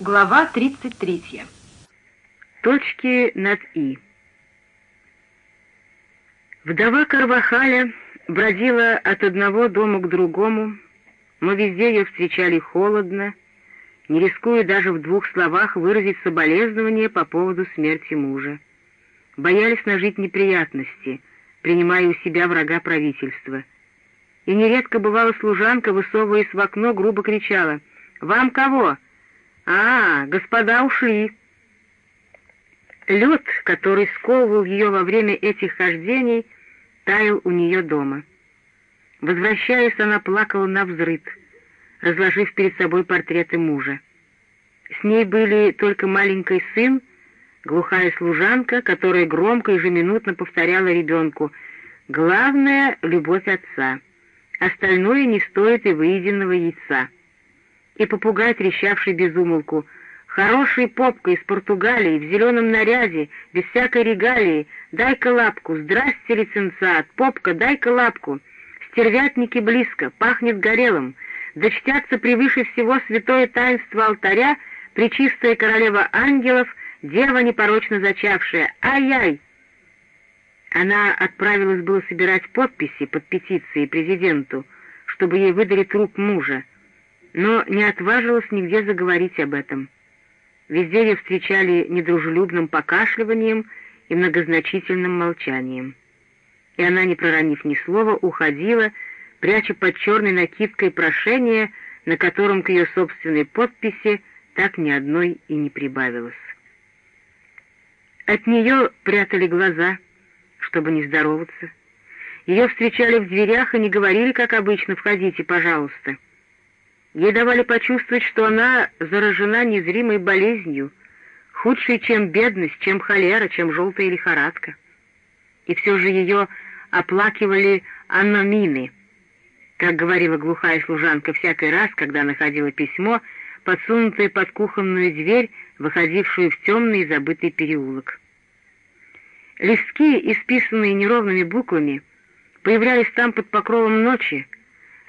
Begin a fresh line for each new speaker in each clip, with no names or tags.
Глава 33.
Точки над «и». Вдова Карвахаля бродила от одного дома к другому, но везде ее встречали холодно, не рискуя даже в двух словах выразить соболезнование по поводу смерти мужа. Боялись нажить неприятности, принимая у себя врага правительства. И нередко бывала служанка, высовываясь в окно, грубо кричала «Вам кого?» «А, господа ушли!» Лед, который сковывал ее во время этих хождений, таял у нее дома. Возвращаясь, она плакала на взрыд, разложив перед собой портреты мужа. С ней были только маленький сын, глухая служанка, которая громко ежеминутно повторяла ребенку «Главное — любовь отца, остальное не стоит и выеденного яйца» и попугай, трещавший без умолку. «Хороший попка из Португалии, в зеленом наряде, без всякой регалии. Дай-ка лапку, здрасте, лицензат, попка, дай-ка лапку. Стервятники близко, пахнет горелым. Дочтятся превыше всего святое таинство алтаря, пречистая королева ангелов, дева непорочно зачавшая. Ай-яй!» Она отправилась было собирать подписи под петицией президенту, чтобы ей выдали труп мужа, но не отважилась нигде заговорить об этом. Везде ее встречали недружелюбным покашливанием и многозначительным молчанием. И она, не проронив ни слова, уходила, пряча под черной накидкой прошение, на котором к ее собственной подписи так ни одной и не прибавилось. От нее прятали глаза, чтобы не здороваться. Ее встречали в дверях и не говорили, как обычно, «Входите, пожалуйста». Ей давали почувствовать, что она заражена незримой болезнью, худшей, чем бедность, чем холера, чем желтая лихорадка. И все же ее оплакивали аномины, как говорила глухая служанка всякий раз, когда находила письмо, подсунутое под кухонную дверь, выходившую в темный и забытый переулок. Листки, исписанные неровными буквами, появлялись там под покровом ночи,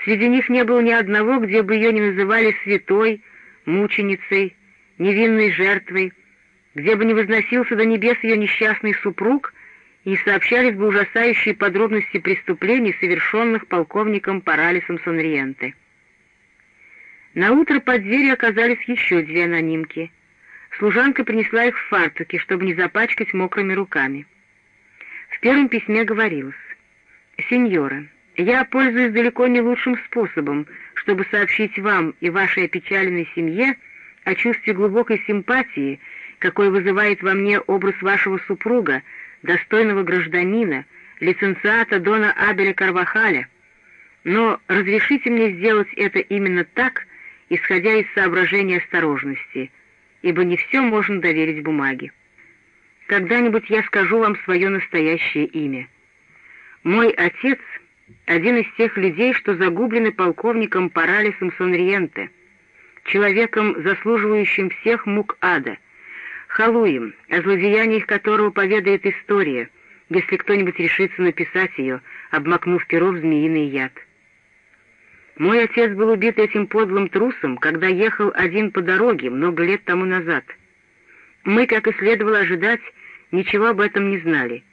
Среди них не было ни одного, где бы ее не называли святой, мученицей, невинной жертвой, где бы не возносился до небес ее несчастный супруг и сообщались бы ужасающие подробности преступлений, совершенных полковником Паралисом Сонриенте. На утро под дверью оказались еще две анонимки. Служанка принесла их в фартуке, чтобы не запачкать мокрыми руками. В первом письме говорилось «Сеньора, я пользуюсь далеко не лучшим способом, чтобы сообщить вам и вашей опечаленной семье о чувстве глубокой симпатии, какой вызывает во мне образ вашего супруга, достойного гражданина, лиценциата Дона Абеля Карвахаля. Но разрешите мне сделать это именно так, исходя из соображения осторожности, ибо не все можно доверить бумаге. Когда-нибудь я скажу вам свое настоящее имя. Мой отец — один из тех людей, что загублены полковником Паралисом Сонриенте, человеком, заслуживающим всех мук ада, халуем, о злодеяниях которого поведает история, если кто-нибудь решится написать ее, обмакнув перо в змеиный яд. Мой отец был убит этим подлым трусом, когда ехал один по дороге много лет тому назад. Мы, как и следовало ожидать, ничего об этом не знали,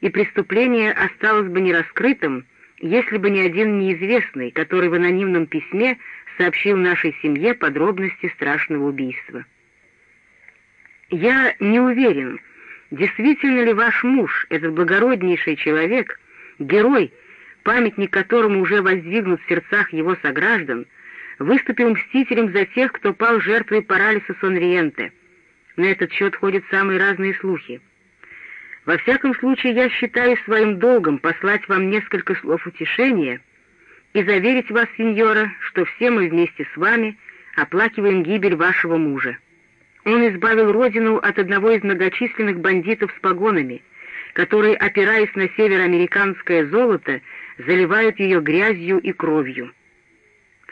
и преступление осталось бы нераскрытым, если бы не один неизвестный, который в анонимном письме сообщил нашей семье подробности страшного убийства. Я не уверен, действительно ли ваш муж, этот благороднейший человек, герой, памятник которому уже воздвигнут в сердцах его сограждан, выступил мстителем за тех, кто пал жертвой паралиса Сонриенте. На этот счет ходят самые разные слухи. Во всяком случае, я считаю своим долгом послать вам несколько слов утешения и заверить вас, сеньора, что все мы вместе с вами оплакиваем гибель вашего мужа. Он избавил родину от одного из многочисленных бандитов с погонами, которые, опираясь на североамериканское золото, заливают ее грязью и кровью.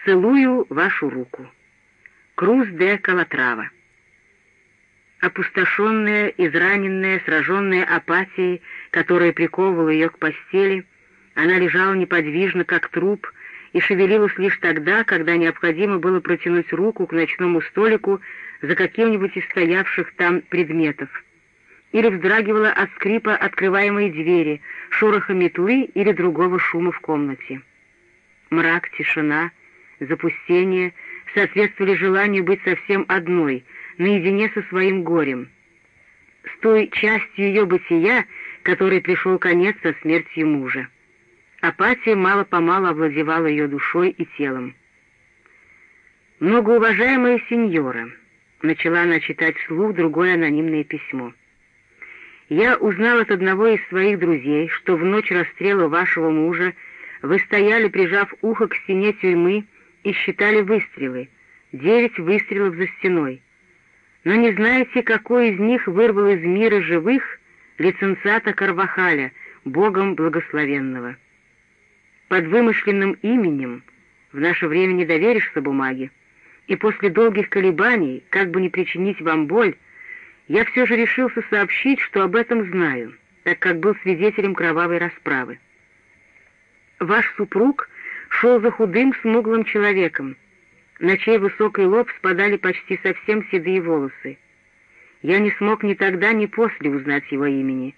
Целую вашу руку. Круз де Калатрава опустошенная, израненная, сраженная апатией, которая приковывала ее к постели, она лежала неподвижно, как труп, и шевелилась лишь тогда, когда необходимо было протянуть руку к ночному столику за каким-нибудь из стоявших там предметов, или вздрагивала от скрипа открываемой двери, шороха метлы или другого шума в комнате. Мрак, тишина, запустение соответствовали желанию быть совсем одной, наедине со своим горем, с той частью ее бытия, которой пришел конец со смертью мужа. Апатия мало-помалу овладевала ее душой и телом. «Многоуважаемая сеньора», — начала она читать вслух другое анонимное письмо, «я узнал от одного из своих друзей, что в ночь расстрела вашего мужа вы стояли, прижав ухо к стене тюрьмы, и считали выстрелы, девять выстрелов за стеной. Но не знаете, какой из них вырвал из мира живых лицензата Карвахаля, Богом благословенного. Под вымышленным именем в наше время не доверишься бумаге, и после долгих колебаний, как бы не причинить вам боль, я все же решился сообщить, что об этом знаю, так как был свидетелем кровавой расправы. Ваш супруг шел за худым, смуглым человеком, на чей высокий лоб спадали почти совсем седые волосы. Я не смог ни тогда, ни после узнать его имени.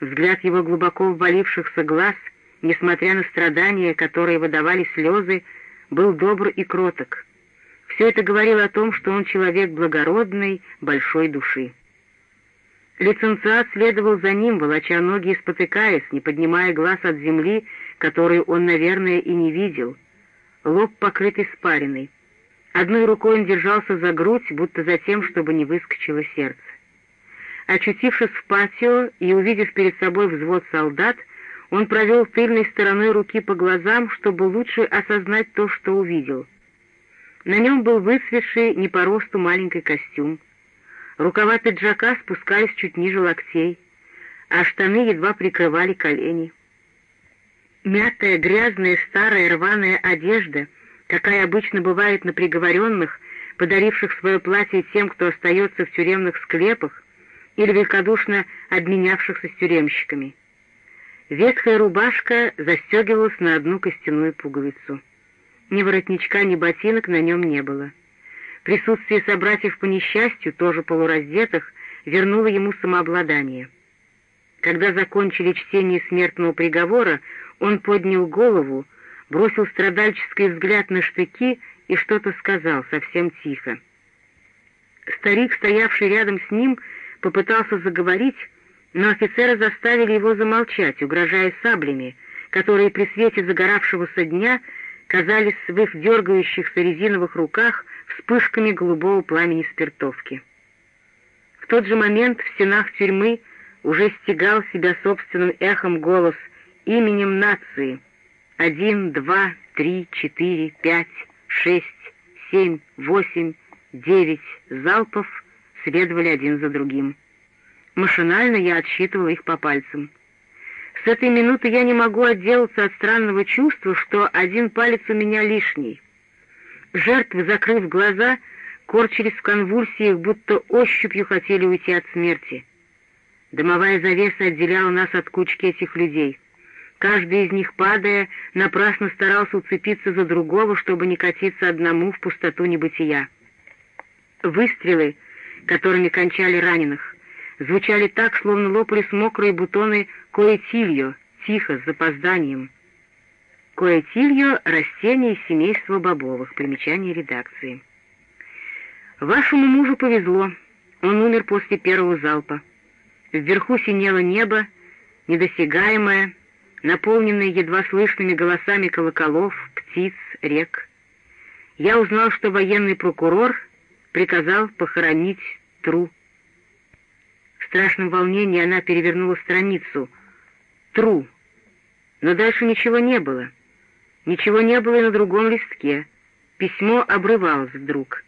Взгляд его глубоко ввалившихся глаз, несмотря на страдания, которые выдавали слезы, был добр и кроток. Все это говорило о том, что он человек благородной, большой души. Лиценциат следовал за ним, волоча ноги и спотыкаясь, не поднимая глаз от земли, которую он, наверное, и не видел. Лоб покрыт испариной. Одной рукой он держался за грудь, будто за тем, чтобы не выскочило сердце. Очутившись в патио и увидев перед собой взвод солдат, он провел тыльной стороной руки по глазам, чтобы лучше осознать то, что увидел. На нем был выцветший не по росту маленький костюм. Рукава пиджака спускались чуть ниже локтей, а штаны едва прикрывали колени. Мятая, грязная, старая, рваная одежда — какая обычно бывает на приговоренных, подаривших свое платье тем, кто остается в тюремных склепах, или великодушно обменявшихся с тюремщиками. Ветхая рубашка застегивалась на одну костяную пуговицу. Ни воротничка, ни ботинок на нем не было. Присутствие собратьев по несчастью, тоже полураздетых, вернуло ему самообладание. Когда закончили чтение смертного приговора, он поднял голову, бросил страдальческий взгляд на штыки и что-то сказал совсем тихо. Старик, стоявший рядом с ним, попытался заговорить, но офицеры заставили его замолчать, угрожая саблями, которые при свете загоравшегося дня казались в их дергающихся резиновых руках вспышками голубого пламени спиртовки. В тот же момент в стенах тюрьмы уже стегал себя собственным эхом голос именем нации — один, два, три, четыре, пять, шесть, семь, восемь, девять залпов следовали один за другим. Машинально я отсчитывала их по пальцам. С этой минуты я не могу отделаться от странного чувства, что один палец у меня лишний. Жертвы, закрыв глаза, корчились в конвульсиях, будто ощупью хотели уйти от смерти. Дымовая завеса отделяла нас от кучки этих людей — Каждый из них, падая, напрасно старался уцепиться за другого, чтобы не катиться одному в пустоту небытия. Выстрелы, которыми кончали раненых, звучали так, словно лопались мокрые бутоны коэтильо, тихо, с запозданием. Коэтильо — растение из семейства бобовых, примечание редакции. Вашему мужу повезло, он умер после первого залпа. Вверху синело небо, недосягаемое, наполненный едва слышными голосами колоколов, птиц, рек. Я узнал, что военный прокурор приказал похоронить Тру. В страшном волнении она перевернула страницу. Тру. Но дальше ничего не было. Ничего не было и на другом листке. Письмо обрывалось вдруг.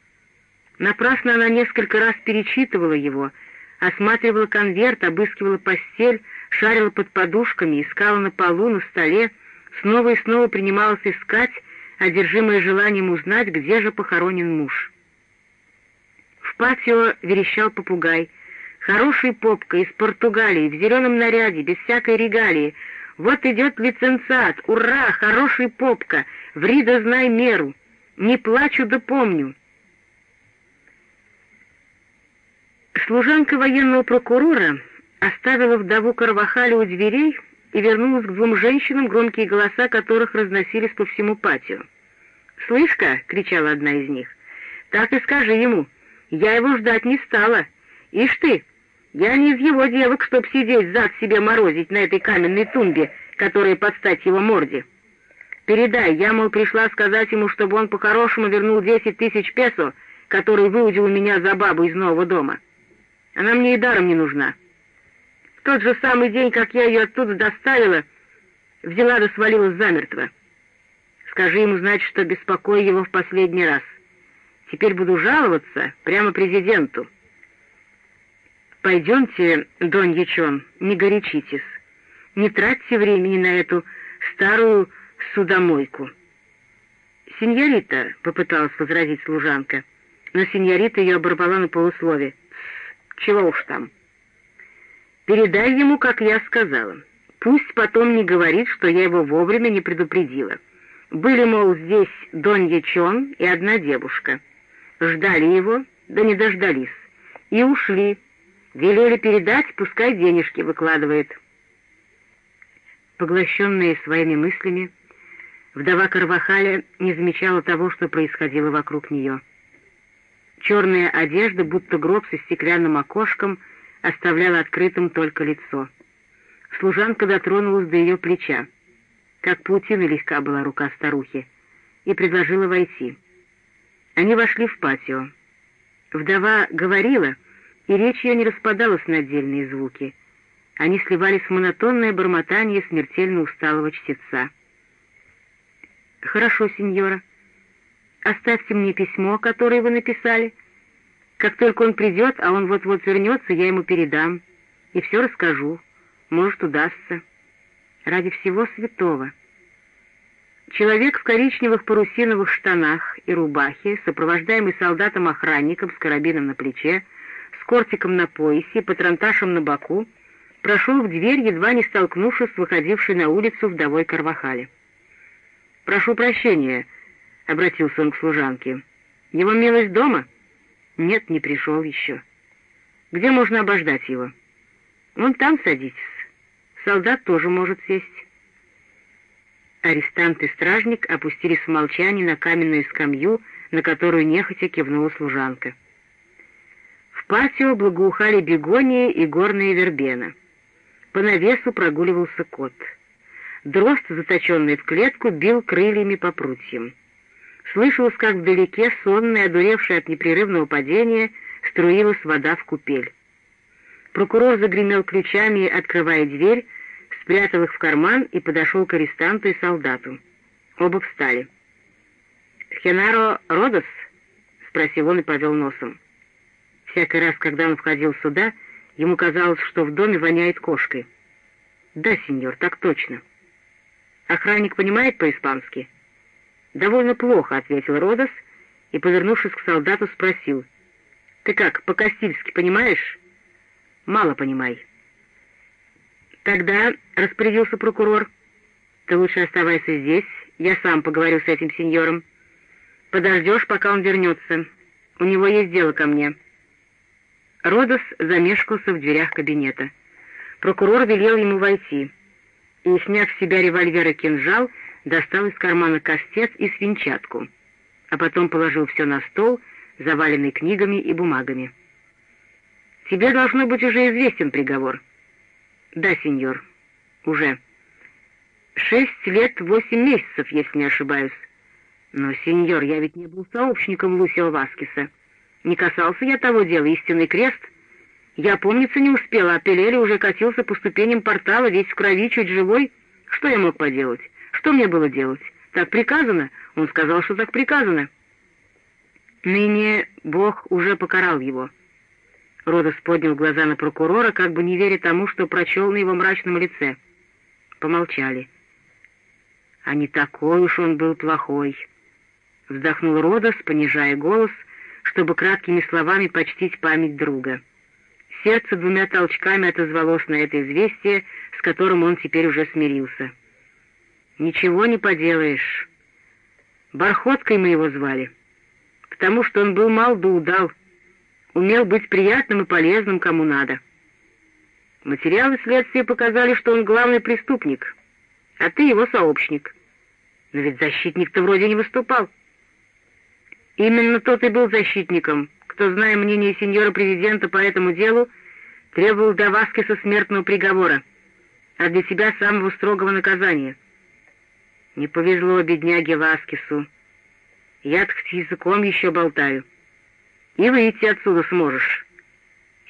Напрасно она несколько раз перечитывала его, осматривала конверт, обыскивала постель, шарила под подушками, искала на полу, на столе, снова и снова принималась искать, одержимая желанием узнать, где же похоронен муж. В патио верещал попугай. Хороший попка из Португалии, в зеленом наряде, без всякой регалии. Вот идет лицензат, ура, хороший попка, ври да знай меру. Не плачу да помню. Служанка военного прокурора оставила вдову Карвахали у дверей и вернулась к двум женщинам, громкие голоса которых разносились по всему патио. «Слышь-ка!» — кричала одна из них. «Так и скажи ему. Я его ждать не стала. Ишь ты! Я не из его девок, чтоб сидеть зад себе морозить на этой каменной тумбе, которая подстать его морде. Передай, я, мол, пришла сказать ему, чтобы он по-хорошему вернул десять тысяч песо, которые выудил у меня за бабу из нового дома. Она мне и даром не нужна. Тот же самый день, как я ее оттуда доставила, взяла да свалилась замертво. Скажи ему, значит, что беспокою его в последний раз. Теперь буду жаловаться прямо президенту. Пойдемте, Дон Ячон, не горячитесь. Не тратьте времени на эту старую судомойку. «Синьорита», — попыталась возразить служанка, но синьорита ее оборвала на полуслове. «Чего уж там?» Передай ему, как я сказала. Пусть потом не говорит, что я его вовремя не предупредила. Были, мол, здесь Донья Чон и одна девушка. Ждали его, да не дождались. И ушли. Велели передать, пускай денежки выкладывает. Поглощенная своими мыслями, вдова Карвахаля не замечала того, что происходило вокруг нее. Черная одежда, будто гроб со стеклянным окошком — оставляла открытым только лицо. Служанка дотронулась до ее плеча. Как паутина легка была рука старухи, и предложила войти. Они вошли в патио. Вдова говорила, и речь ее не распадалась на отдельные звуки. Они сливались в монотонное бормотание смертельно усталого чтеца. «Хорошо, сеньора. Оставьте мне письмо, которое вы написали», как только он придет, а он вот-вот вернется, я ему передам и все расскажу. Может, удастся. Ради всего святого. Человек в коричневых парусиновых штанах и рубахе, сопровождаемый солдатом-охранником с карабином на плече, с кортиком на поясе, патронташем на боку, прошел в дверь, едва не столкнувшись с выходившей на улицу вдовой Карвахали. «Прошу прощения», — обратился он к служанке. «Его милость дома?» Нет, не пришел еще. Где можно обождать его? Вон там садитесь. Солдат тоже может сесть. Арестант и стражник опустились в молчании на каменную скамью, на которую нехотя кивнула служанка. В патио благоухали бегонии и горные вербена. По навесу прогуливался кот. Дрозд, заточенный в клетку, бил крыльями по прутьям. Слышалось, как вдалеке, сонная, одуревшая от непрерывного падения, струилась вода в купель. Прокурор загремел ключами, открывая дверь, спрятал их в карман и подошел к арестанту и солдату. Оба встали. «Хенаро Родос?» — спросил он и повел носом. Всякий раз, когда он входил сюда, ему казалось, что в доме воняет кошкой. «Да, сеньор, так точно». «Охранник понимает по-испански?» «Довольно плохо», — ответил Родос и, повернувшись к солдату, спросил. «Ты как, по-кастильски понимаешь?» «Мало понимай». «Тогда», — распорядился прокурор, — «ты лучше оставайся здесь, я сам поговорю с этим сеньором. Подождешь, пока он вернется. У него есть дело ко мне». Родос замешкался в дверях кабинета. Прокурор велел ему войти и, сняв с себя револьвер и кинжал, достал из кармана костец и свинчатку, а потом положил все на стол, заваленный книгами и бумагами. «Тебе должно быть уже известен приговор». «Да, сеньор, уже». «Шесть лет восемь месяцев, если не ошибаюсь». «Но, сеньор, я ведь не был сообщником Лусио Васкиса. Не касался я того дела, истинный крест. Я, помниться, не успела, а Пелели уже катился по ступеням портала, весь в крови, чуть живой. Что я мог поделать? Что мне было делать? Так приказано. Он сказал, что так приказано. Ныне Бог уже покарал его. Родос поднял глаза на прокурора, как бы не веря тому, что прочел на его мрачном лице. Помолчали. А не такой уж он был плохой. Вздохнул Родос, понижая голос, чтобы краткими словами почтить память друга. Сердце двумя толчками отозвалось на это известие, с которым он теперь уже смирился. Ничего не поделаешь. Бархоткой мы его звали, потому что он был мал да удал. умел быть приятным и полезным кому надо. Материалы следствия показали, что он главный преступник, а ты его сообщник. Но ведь защитник-то вроде не выступал. Именно тот и был защитником, кто, зная мнение сеньора президента по этому делу, требовал до Васкиса смертного приговора, а для себя самого строгого наказания. Не повезло бедняге Васкису. Я-то языком еще болтаю. И выйти отсюда сможешь.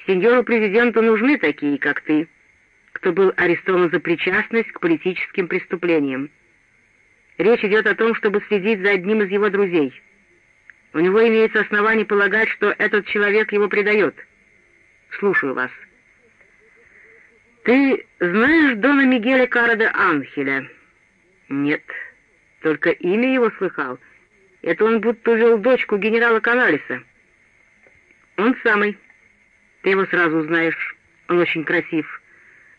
Сеньору президенту нужны такие, как ты, кто был арестован за причастность к политическим преступлениям. Речь идет о том, чтобы следить за одним из его друзей — у него имеется основание полагать, что этот человек его предает. Слушаю вас. Ты знаешь Дона Мигеля Кара де Анхеля? Нет, только имя его слыхал. Это он будто увел дочку генерала Каналиса. Он самый. Ты его сразу знаешь. Он очень красив.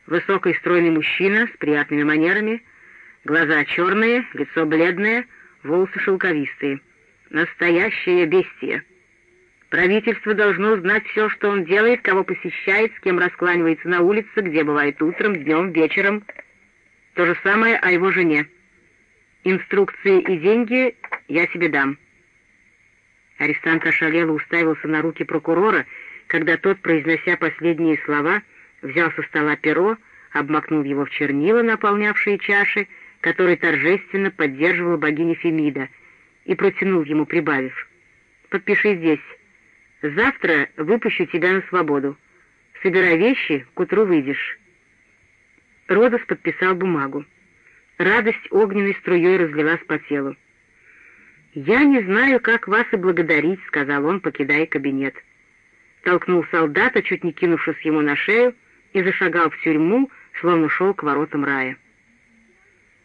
Высокий стройный мужчина с приятными манерами, глаза черные, лицо бледное, волосы шелковистые — Настоящее бестие. Правительство должно знать все, что он делает, кого посещает, с кем раскланивается на улице, где бывает утром, днем, вечером. То же самое о его жене. Инструкции и деньги я себе дам. Арестант ошалело уставился на руки прокурора, когда тот, произнося последние слова, взял со стола перо, обмакнул его в чернила, наполнявшие чаши, которые торжественно поддерживала богиня Фемида — и протянул ему, прибавив. «Подпиши здесь. Завтра выпущу тебя на свободу. Собирай вещи, к утру выйдешь». Родос подписал бумагу. Радость огненной струей разлилась по телу. «Я не знаю, как вас и благодарить», — сказал он, покидая кабинет. Толкнул солдата, чуть не кинувшись ему на шею, и зашагал в тюрьму, словно шел к воротам рая.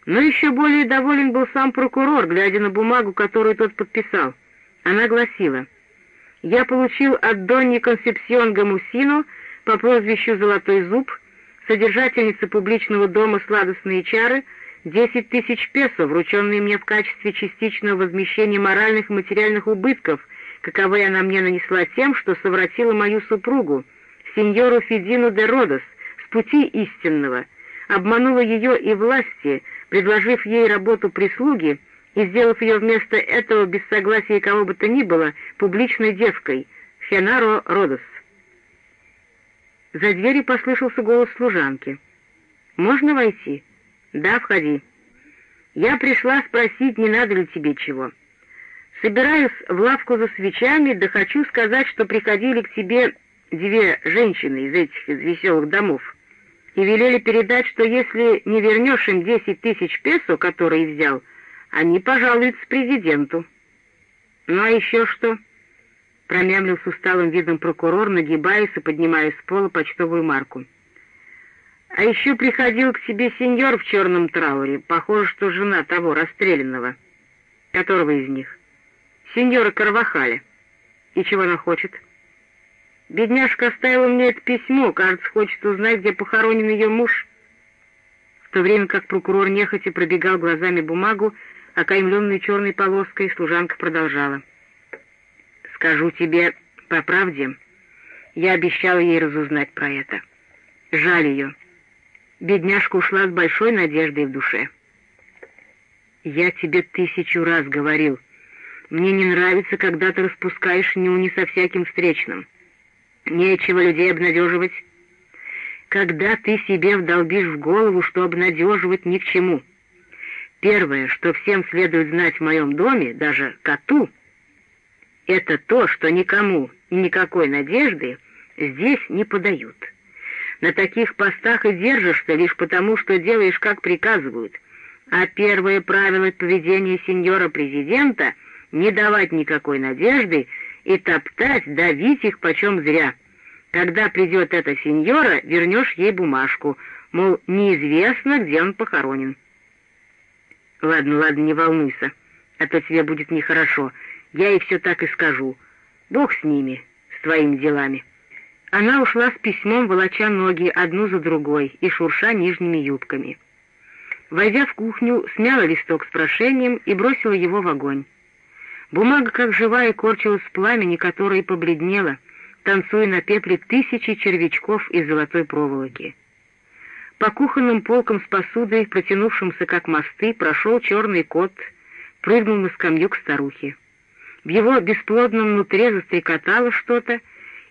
Но еще более доволен был сам прокурор, глядя на бумагу, которую тот подписал. Она гласила, «Я получил от Донни Консепсион Гамусино по прозвищу «Золотой зуб», содержательницы публичного дома «Сладостные чары», десять тысяч песо, врученные мне в качестве частичного возмещения моральных и материальных убытков, каковы она мне нанесла тем, что совратила мою супругу, сеньору Федину де Родос, с пути истинного, обманула ее и власти, предложив ей работу прислуги и сделав ее вместо этого без согласия кого бы то ни было публичной девкой Фенаро Родос. За дверью послышался голос служанки. «Можно войти?» «Да, входи. Я пришла спросить, не надо ли тебе чего. Собираюсь в лавку за свечами, да хочу сказать, что приходили к тебе две женщины из этих из веселых домов и велели передать, что если не вернешь им десять тысяч песо, которые взял, они пожалуются президенту. Ну а еще что? Промямлил с усталым видом прокурор, нагибаясь и поднимая с пола почтовую марку. А еще приходил к тебе сеньор в черном трауре, похоже, что жена того расстрелянного. Которого из них? Сеньора Карвахаля. И чего она хочет? — Бедняжка оставила мне это письмо, кажется, хочет узнать, где похоронен ее муж. В то время как прокурор нехотя пробегал глазами бумагу, окаймленную черной полоской, служанка продолжала. «Скажу тебе по правде, я обещала ей разузнать про это. Жаль ее. Бедняжка ушла с большой надеждой в душе. Я тебе тысячу раз говорил, мне не нравится, когда ты распускаешь нюни со всяким встречным». Нечего людей обнадеживать. Когда ты себе вдолбишь в голову, что обнадеживать ни к чему. Первое, что всем следует знать в моем доме, даже коту, это то, что никому никакой надежды здесь не подают. На таких постах и держишься лишь потому, что делаешь, как приказывают. А первое правило поведения сеньора-президента — не давать никакой надежды и топтать, давить их почем зря. Когда придет эта сеньора, вернешь ей бумажку, мол, неизвестно, где он похоронен. Ладно, ладно, не волнуйся, а то тебе будет нехорошо. Я ей все так и скажу. Бог с ними, с твоими делами. Она ушла с письмом, волоча ноги одну за другой и шурша нижними юбками. Войдя в кухню, смяла листок с прошением и бросила его в огонь. Бумага, как живая, корчилась в пламени, которое побледнело, танцуя на пепле тысячи червячков из золотой проволоки. По кухонным полкам с посудой, протянувшимся как мосты, прошел черный кот, прыгнул на скамью к старухе. В его бесплодном внутри застрекотало что-то,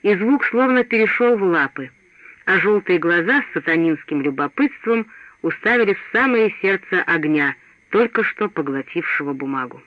и звук словно перешел в лапы, а желтые глаза с сатанинским любопытством уставились в самое сердце огня, только что поглотившего бумагу.